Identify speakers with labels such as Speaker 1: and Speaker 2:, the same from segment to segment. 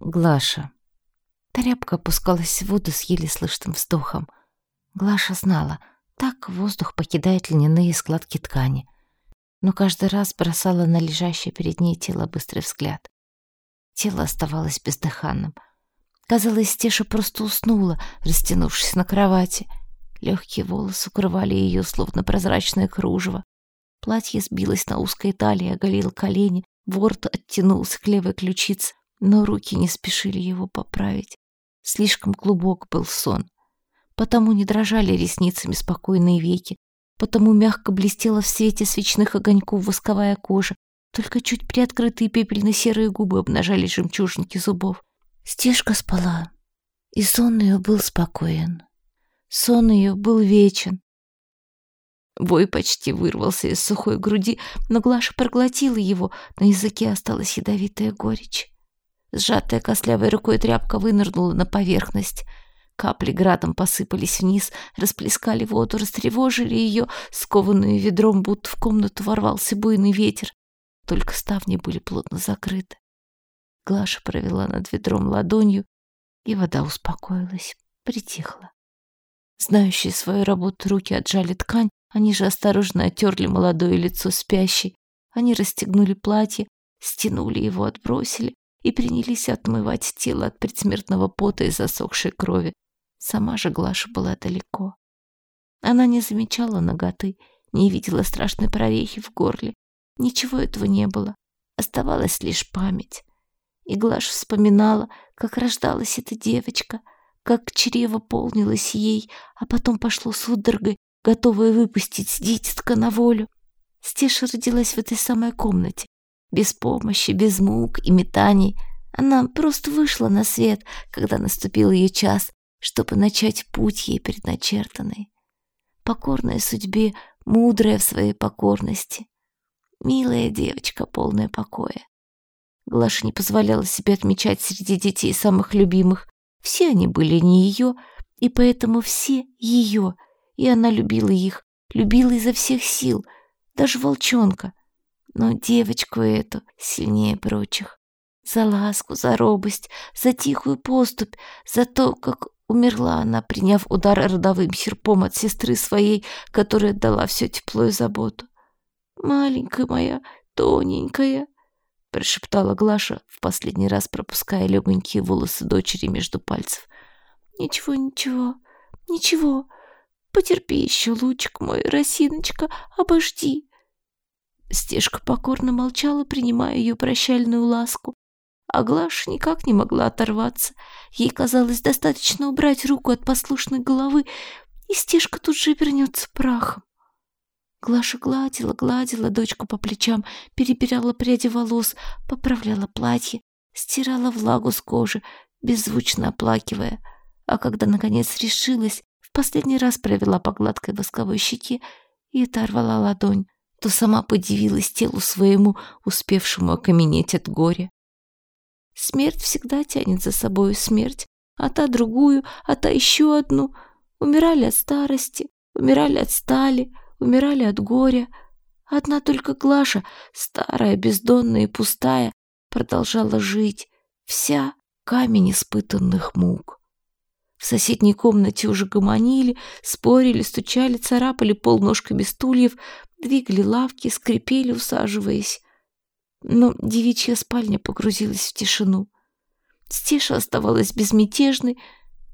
Speaker 1: Глаша. Тряпка опускалась в воду с еле слышным вздохом. Глаша знала, так воздух покидает льняные складки ткани. Но каждый раз бросала на лежащее перед ней тело быстрый взгляд. Тело оставалось бездыханным. Казалось, Стеша просто уснула, растянувшись на кровати. Легкие волосы укрывали ее, словно прозрачное кружево. Платье сбилось на узкой талии, оголило колени, ворот оттянулся к левой ключице но руки не спешили его поправить. Слишком глубок был сон. Потому не дрожали ресницами спокойные веки, потому мягко блестела в свете свечных огоньков восковая кожа, только чуть приоткрытые пепельно-серые губы обнажали жемчужинки зубов. Стежка спала, и сон ее был спокоен. Сон ее был вечен. Вой почти вырвался из сухой груди, но Глаша проглотила его, на языке осталась ядовитая горечь. Сжатая костлявой рукой тряпка вынырнула на поверхность. Капли градом посыпались вниз, расплескали воду, растревожили ее, скованную ведром, будто в комнату ворвался буйный ветер. Только ставни были плотно закрыты. Глаша провела над ведром ладонью, и вода успокоилась, притихла. Знающие свою работу руки отжали ткань, они же осторожно оттерли молодое лицо спящей. Они расстегнули платье, стянули его, отбросили, и принялись отмывать тело от предсмертного пота и засохшей крови. Сама же Глаша была далеко. Она не замечала ноготы, не видела страшной прорехи в горле. Ничего этого не было. Оставалась лишь память. И Глаша вспоминала, как рождалась эта девочка, как чрево полнилось ей, а потом пошло судорогой, готовая выпустить дитятка на волю. Стеша родилась в этой самой комнате, без помощи, без мук и метаний. Она просто вышла на свет, когда наступил ее час, чтобы начать путь ей предначертанный. Покорная судьбе, мудрая в своей покорности. Милая девочка, полная покоя. Глаша не позволяла себе отмечать среди детей самых любимых. Все они были не ее, и поэтому все ее. И она любила их, любила изо всех сил, даже волчонка, но девочку эту сильнее прочих. За ласку, за робость, за тихую поступь, за то, как умерла она, приняв удар родовым серпом от сестры своей, которая дала все тепло и заботу. «Маленькая моя, тоненькая», — прошептала Глаша, в последний раз пропуская легонькие волосы дочери между пальцев. «Ничего, ничего, ничего. Потерпи еще, лучик мой, росиночка, обожди. Стежка покорно молчала, принимая ее прощальную ласку. А Глаша никак не могла оторваться. Ей казалось достаточно убрать руку от послушной головы, и Стежка тут же вернется прахом. Глаша гладила, гладила дочку по плечам, перебирала пряди волос, поправляла платье, стирала влагу с кожи, беззвучно оплакивая. А когда, наконец, решилась, в последний раз провела по гладкой восковой щеке и оторвала ладонь то сама подивилась телу своему, успевшему окаменеть от горя. Смерть всегда тянет за собою смерть, а та другую, а та еще одну. Умирали от старости, умирали от стали, умирали от горя. Одна только Глаша, старая, бездонная и пустая, продолжала жить, вся камень испытанных мук. В соседней комнате уже гомонили, спорили, стучали, царапали пол ножками стульев, двигали лавки, скрипели, усаживаясь. Но девичья спальня погрузилась в тишину. Стеша оставалась безмятежной,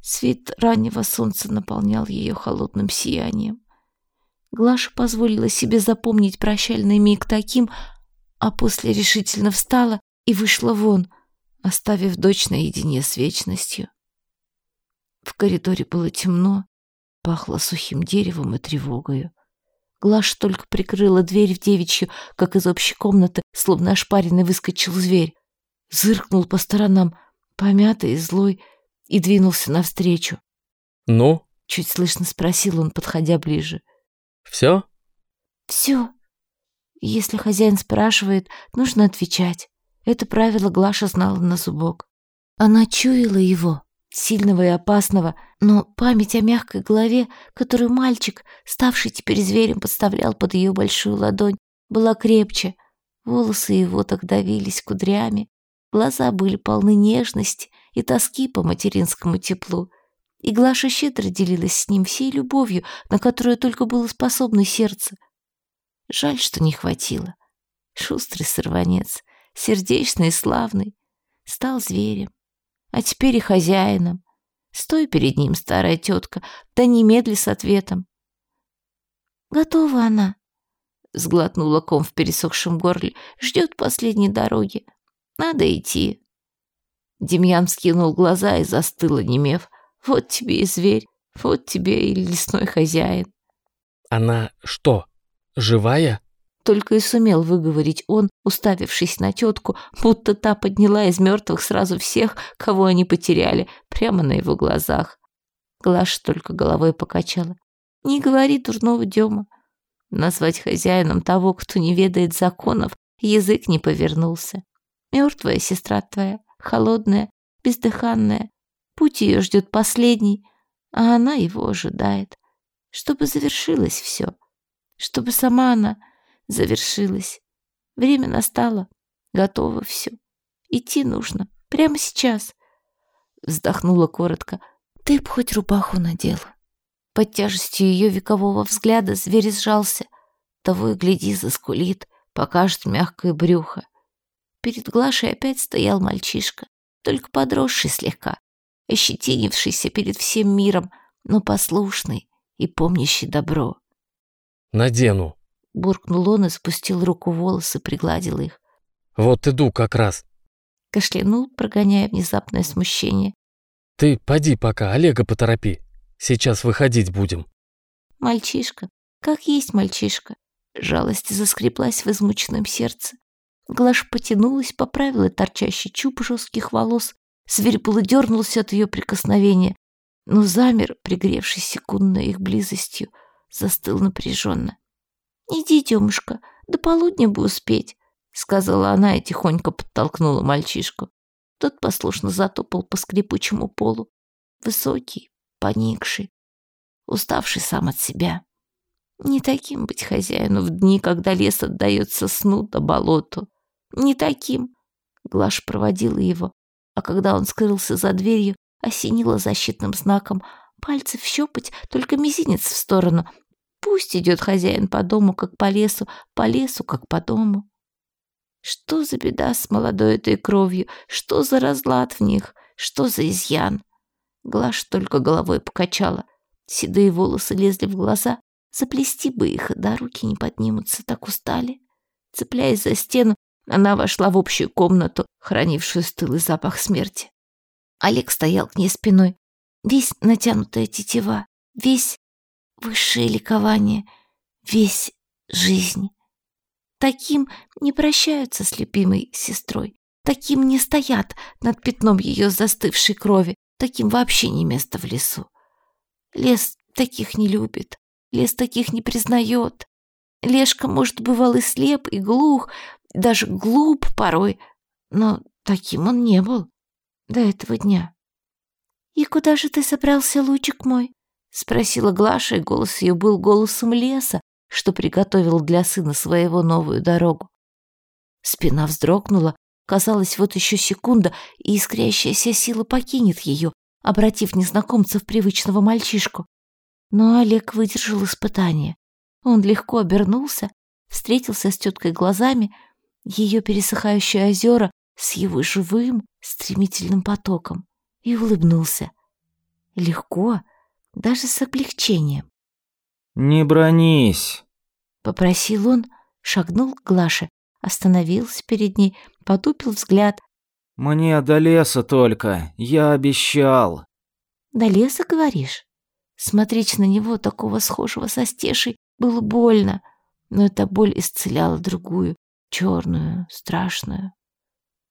Speaker 1: свет раннего солнца наполнял ее холодным сиянием. Глаша позволила себе запомнить прощальный миг таким, а после решительно встала и вышла вон, оставив дочь наедине с вечностью. В коридоре было темно, пахло сухим деревом и тревогою. Глаш только прикрыла дверь в девичью, как из общей комнаты, словно ошпаренный выскочил зверь. Зыркнул по сторонам, помятый и злой, и двинулся навстречу.
Speaker 2: «Ну?»
Speaker 1: — чуть слышно спросил он, подходя ближе.
Speaker 2: «Все?»
Speaker 1: «Все. Если хозяин спрашивает, нужно отвечать. Это правило Глаша знала на зубок. Она чуяла его, сильного и опасного, но память о мягкой голове, которую мальчик, ставший теперь зверем, подставлял под ее большую ладонь, была крепче. Волосы его так давились кудрями, Глаза были полны нежности и тоски по материнскому теплу. И Глаша щедро делилась с ним всей любовью, на которую только было способно сердце. Жаль, что не хватило. Шустрый сорванец, сердечный и славный, стал зверем, а теперь и хозяином. Стой перед ним, старая тетка, да немедли с ответом. «Готова она», — сглотнула ком в пересохшем горле, ждет последней дороги. «Надо идти». Демьян вскинул глаза и застыл, онемев. «Вот тебе и зверь, вот тебе и лесной хозяин».
Speaker 2: Она что, живая?
Speaker 1: Только и сумел выговорить он, уставившись на тетку, будто та подняла из мертвых сразу всех, кого они потеряли, прямо на его глазах. Глаша только головой покачала. «Не говори дурного Дема». Назвать хозяином того, кто не ведает законов, язык не повернулся. Мертвая сестра твоя, холодная, бездыханная. Путь ее ждет последний, а она его ожидает. Чтобы завершилось все. Чтобы сама она завершилась. Время настало. Готово все. Идти нужно. Прямо сейчас. Вздохнула коротко. Ты б хоть рубаху надела. Под тяжестью ее векового взгляда зверь сжался. Того и гляди, заскулит, покажет мягкое брюхо. Перед Глашей опять стоял мальчишка, только подросший слегка, ощетинившийся перед всем миром, но послушный и помнящий добро.
Speaker 2: Надену.
Speaker 1: Буркнул он и спустил руку в волосы, пригладил их.
Speaker 2: Вот иду как раз.
Speaker 1: Кашлянул, прогоняя внезапное смущение.
Speaker 2: Ты поди пока, Олега поторопи. Сейчас выходить будем.
Speaker 1: Мальчишка, как есть мальчишка. Жалость заскреблась в измученном сердце. Глаш потянулась, поправила торчащий чуб жестких волос. Зверь было дернулся от ее прикосновения, но замер, пригревшись секундной их близостью, застыл напряженно. «Иди, Демушка, до полудня бы успеть», — сказала она и тихонько подтолкнула мальчишку. Тот послушно затопал по скрипучему полу. Высокий, поникший, уставший сам от себя. Не таким быть хозяину в дни, когда лес отдается сну да болоту. Не таким. Глаш проводила его, а когда он скрылся за дверью, осенила защитным знаком. Пальцы в щепоть, только мизинец в сторону, Пусть идет хозяин по дому, как по лесу, по лесу, как по дому. Что за беда с молодой этой кровью? Что за разлад в них? Что за изъян? Глаш только головой покачала. Седые волосы лезли в глаза. Заплести бы их, да руки не поднимутся, так устали. Цепляясь за стену, она вошла в общую комнату, хранившую стылый запах смерти. Олег стоял к ней спиной, весь натянутая тетива, весь высшее ликование, весь жизнь. Таким не прощаются с любимой сестрой, таким не стоят над пятном ее застывшей крови, таким вообще не место в лесу. Лес таких не любит, лес таких не признает. Лешка, может, бывал и слеп, и глух, даже глуп порой, но таким он не был до этого дня. «И куда же ты собрался, лучик мой?» — спросила Глаша, и голос ее был голосом леса, что приготовил для сына своего новую дорогу. Спина вздрогнула, казалось, вот еще секунда, и искрящаяся сила покинет ее, обратив незнакомца в привычного мальчишку. Но Олег выдержал испытание. Он легко обернулся, встретился с теткой глазами, ее пересыхающие озера с его живым, стремительным потоком, и улыбнулся. Легко, даже с облегчением.
Speaker 3: «Не бронись», —
Speaker 1: попросил он, шагнул к Глаше, остановился перед ней, потупил взгляд.
Speaker 3: «Мне до леса только, я обещал».
Speaker 1: «До леса, говоришь?» Смотреть на него, такого схожего со стешей, было больно, но эта боль исцеляла другую, черную, страшную.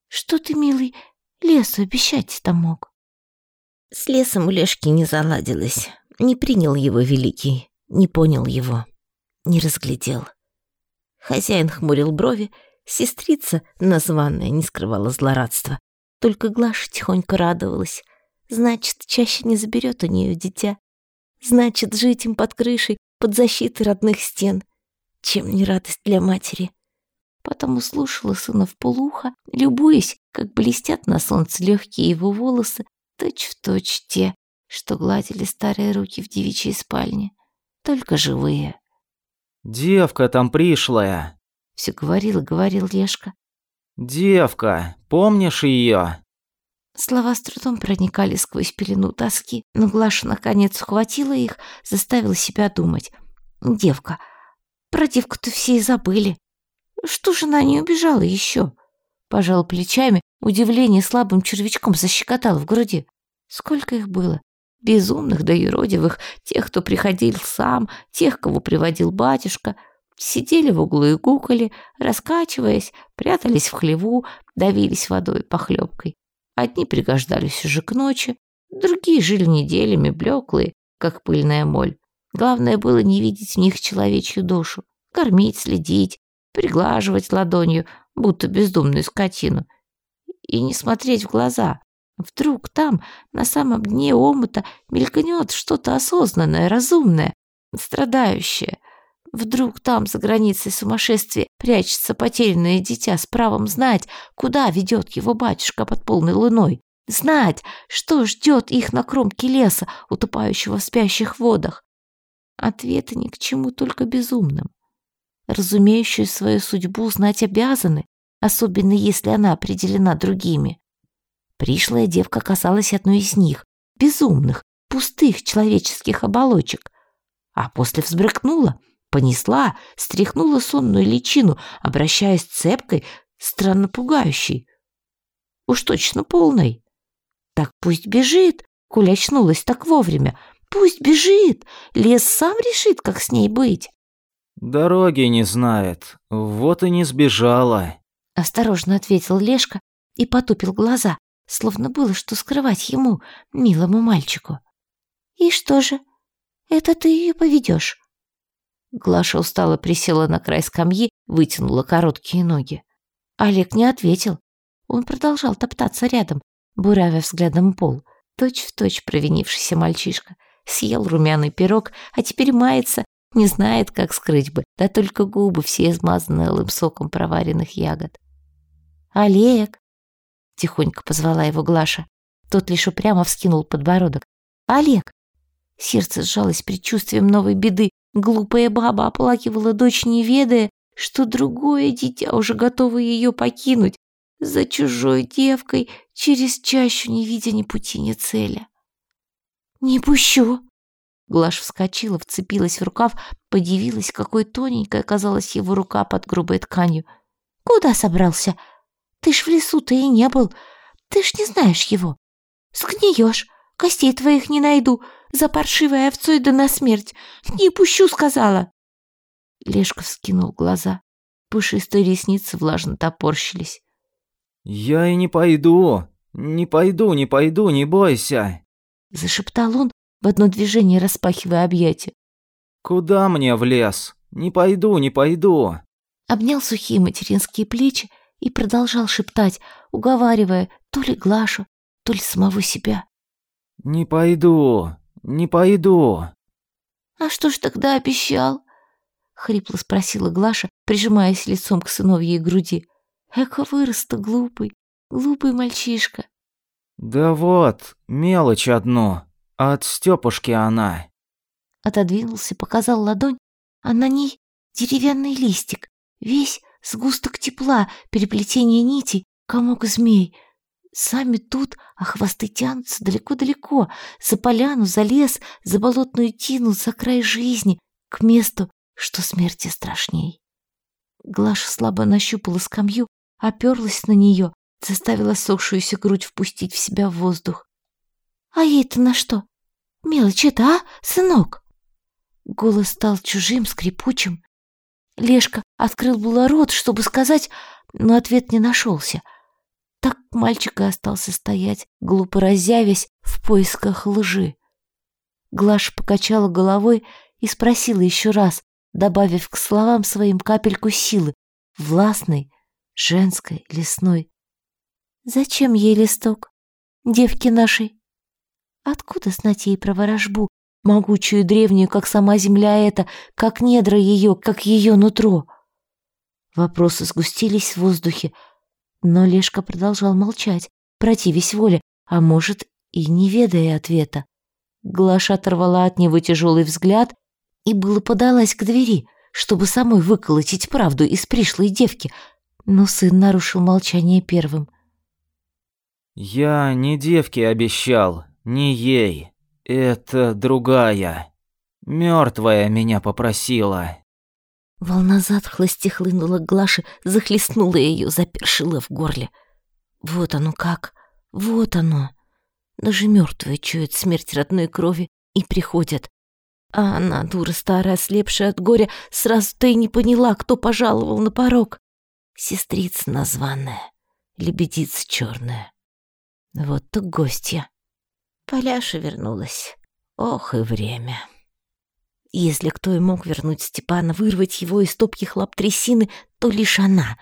Speaker 1: «Что ты, милый, лесу обещать-то мог?» С лесом у Лешки не заладилось. Не принял его великий, не понял его, не разглядел. Хозяин хмурил брови, сестрица, названная, не скрывала злорадства. Только Глаша тихонько радовалась. Значит, чаще не заберет у нее дитя. Значит, жить им под крышей, под защитой родных стен. Чем не радость для матери. Потому слушала сына в полухо, любуясь, как блестят на солнце легкие его волосы, точь-в-точь точь те, что гладили старые руки в девичьей спальне, только живые.
Speaker 3: «Девка там пришлая», —
Speaker 1: все говорил и говорил Лешка.
Speaker 3: «Девка, помнишь ее?
Speaker 1: Слова с трудом проникали сквозь пелену тоски, но Глаша наконец ухватила их, заставила себя думать. «Девка, про девку-то все и забыли. Что же она не убежала еще?» Пожал плечами, удивление слабым червячком защекотало в груди. Сколько их было? Безумных да юродивых, тех, кто приходил сам, тех, кого приводил батюшка. Сидели в углу и гукали, раскачиваясь, прятались в хлеву, давились водой похлебкой. Одни пригождались уже к ночи, другие жили неделями, блеклые, как пыльная моль. Главное было не видеть в них человечью душу, кормить, следить, приглаживать ладонью, будто бездумную скотину, и не смотреть в глаза. Вдруг там, на самом дне омута, мелькнет что-то осознанное, разумное, страдающее. Вдруг там, за границей сумасшествия, прячется потерянное дитя с правом знать, куда ведет его батюшка под полной луной. Знать, что ждет их на кромке леса, утопающего в спящих водах. Ответы ни к чему, только безумным. Разумеющую свою судьбу знать обязаны, особенно если она определена другими. Пришлая девка казалась одной из них, безумных, пустых человеческих оболочек. А после взбрыкнула — понесла, стряхнула сонную личину, обращаясь цепкой, странно пугающей. Уж точно полной. Так пусть бежит, коль очнулась так вовремя. Пусть бежит, лес сам решит, как с ней быть.
Speaker 3: Дороги не знает, вот и не сбежала.
Speaker 1: Осторожно ответил Лешка и потупил глаза, словно было что скрывать ему, милому мальчику. И что же, это ты ее поведешь? Глаша устало присела на край скамьи, вытянула короткие ноги. Олег не ответил. Он продолжал топтаться рядом, буравя взглядом пол. Точь-в-точь точь провинившийся мальчишка. Съел румяный пирог, а теперь мается, не знает, как скрыть бы, да только губы все измазаны алым соком проваренных ягод. «Олег!» — тихонько позвала его Глаша. Тот лишь упрямо вскинул подбородок. «Олег!» Сердце сжалось предчувствием новой беды, Глупая баба оплакивала дочь, не ведая, что другое дитя уже готово ее покинуть за чужой девкой, через чащу не видя ни пути, ни цели. «Не пущу!» Глаш вскочила, вцепилась в рукав, подивилась, какой тоненькой оказалась его рука под грубой тканью. «Куда собрался? Ты ж в лесу-то и не был. Ты ж не знаешь его. Сгниешь, костей твоих не найду, за паршивой овцой да на смерть. Не пущу, сказала. Лешка вскинул глаза. Пушистые ресницы влажно топорщились.
Speaker 3: «Я и не пойду, не пойду, не пойду, не бойся!»
Speaker 1: Зашептал он, в одно движение распахивая объятия.
Speaker 3: «Куда мне в лес? Не пойду, не пойду!»
Speaker 1: Обнял сухие материнские плечи и продолжал шептать, уговаривая то ли Глашу, то ли самого себя.
Speaker 3: «Не пойду, не пойду».
Speaker 1: «А что ж тогда обещал?» — хрипло спросила Глаша, прижимаясь лицом к сыновьей груди. «Эко вырос-то глупый, глупый мальчишка».
Speaker 3: «Да вот, мелочь одну, от Стёпушки она».
Speaker 1: Отодвинулся, показал ладонь, а на ней деревянный листик, весь сгусток тепла, переплетение нитей, комок змей — Сами тут, а хвосты тянутся далеко-далеко, за поляну, за лес, за болотную тину, за край жизни, к месту, что смерти страшней. Глаша слабо нащупала скамью, оперлась на нее, заставила сохшуюся грудь впустить в себя воздух. «А ей-то на что? Мелочь это, а, сынок?» Голос стал чужим, скрипучим. Лешка открыл было рот, чтобы сказать, но ответ не нашелся — так мальчик и остался стоять, глупо разявясь в поисках лжи. Глаша покачала головой и спросила еще раз, добавив к словам своим капельку силы, властной, женской, лесной. «Зачем ей листок? Девки нашей? Откуда знать ей про ворожбу, могучую древнюю, как сама земля эта, как недра ее, как ее нутро?» Вопросы сгустились в воздухе, но Лешка продолжал молчать, противясь воле, а может, и не ведая ответа. Глаша оторвала от него тяжелый взгляд и было подалась к двери, чтобы самой выколотить правду из пришлой девки, но сын нарушил молчание первым.
Speaker 3: «Я не девке обещал, не ей. Это другая. Мертвая меня попросила».
Speaker 1: Волна затхлости хлынула к Глаше, захлестнула ее, запершила в горле. Вот оно как, вот оно. Даже мертвые чуют смерть родной крови и приходят. А она, дура старая, ослепшая от горя, сразу-то и не поняла, кто пожаловал на порог. Сестрица названная, лебедица черная. Вот так гостья. Поляша вернулась. Ох и время. Если кто и мог вернуть Степана, вырвать его из топких лап трясины, то лишь она.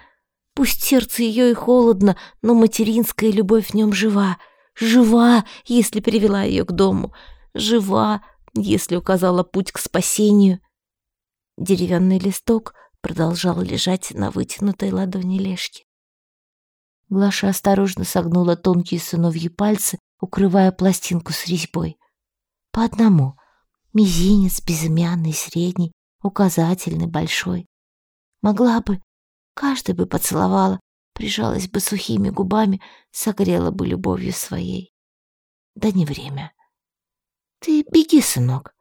Speaker 1: Пусть сердце ее и холодно, но материнская любовь в нем жива. Жива, если привела ее к дому. Жива, если указала путь к спасению. Деревянный листок продолжал лежать на вытянутой ладони Лешки. Глаша осторожно согнула тонкие сыновьи пальцы, укрывая пластинку с резьбой. По одному — Мизинец безымянный, средний, указательный, большой. Могла бы, каждый бы поцеловала, прижалась бы сухими губами, согрела бы любовью своей. Да не время. Ты беги, сынок,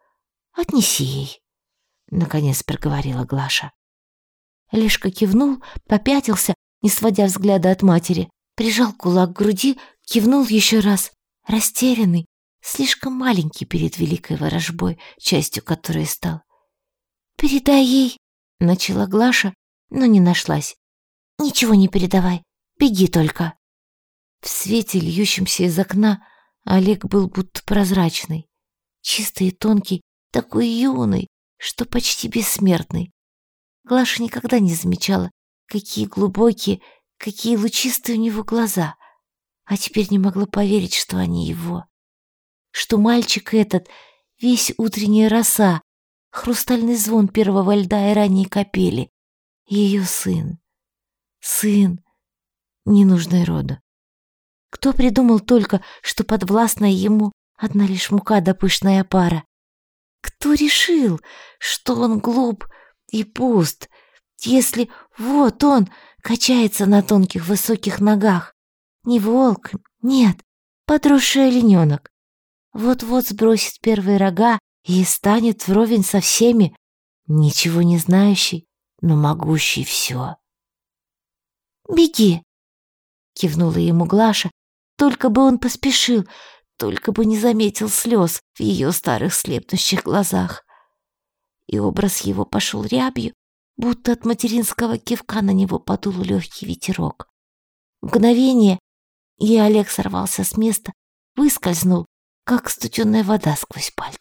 Speaker 1: отнеси ей, — наконец проговорила Глаша. Лешка кивнул, попятился, не сводя взгляда от матери, прижал кулак к груди, кивнул еще раз, растерянный, слишком маленький перед великой ворожбой, частью которой стал. «Передай ей», — начала Глаша, но не нашлась. «Ничего не передавай, беги только». В свете, льющемся из окна, Олег был будто прозрачный, чистый и тонкий, такой юный, что почти бессмертный. Глаша никогда не замечала, какие глубокие, какие лучистые у него глаза, а теперь не могла поверить, что они его что мальчик этот — весь утренняя роса, хрустальный звон первого льда и ранней капели. Ее сын. Сын, ненужный роду. Кто придумал только, что подвластная ему одна лишь мука да пышная пара? Кто решил, что он глуп и пуст, если вот он качается на тонких высоких ногах? Не волк, нет, подросший олененок вот-вот сбросит первые рога и станет вровень со всеми, ничего не знающий, но могущий все. «Беги!» — кивнула ему Глаша, только бы он поспешил, только бы не заметил слез в ее старых слепнущих глазах. И образ его пошел рябью, будто от материнского кивка на него подул легкий ветерок. Мгновение, и Олег сорвался с места, выскользнул, как студеная вода сквозь пальцы.